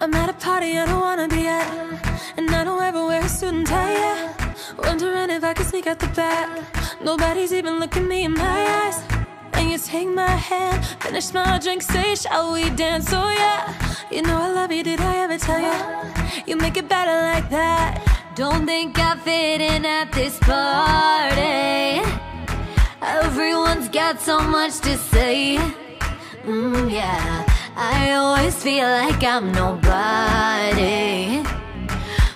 I'm at a party I don't wanna be at, and I don't ever wear a suit and tie. Yeah. Wondering if I can sneak out the back. Nobody's even looking me in my eyes. And you take my hand, finish my drink, say, shall we dance? Oh yeah, you know I love you. Did I ever tell you? You make it better like that. Don't think I fit in at this party. Everyone's got so much to say. Mm, yeah, I always feel like I'm nobody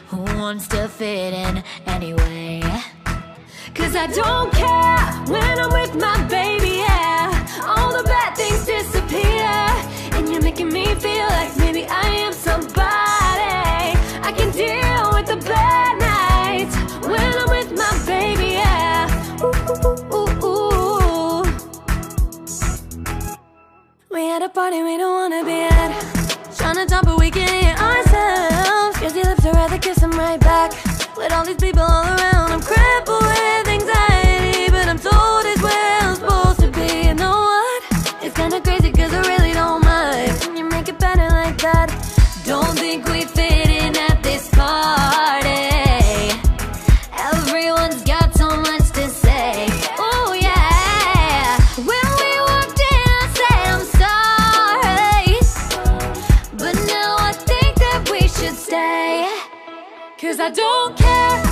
who wants to fit in anyway. Cause I don't care when I'm with my baby, We at a party we don't wanna be at. Trying to talk, but we can't hear ourselves. Cause your lips are rather kiss them right back. With all these people all around, I'm crippled with anxiety. But I'm told it's where I'm supposed to be. You know what? It's kinda crazy cause I really don't mind. Can you make it better like that? Don't think we Cause I don't care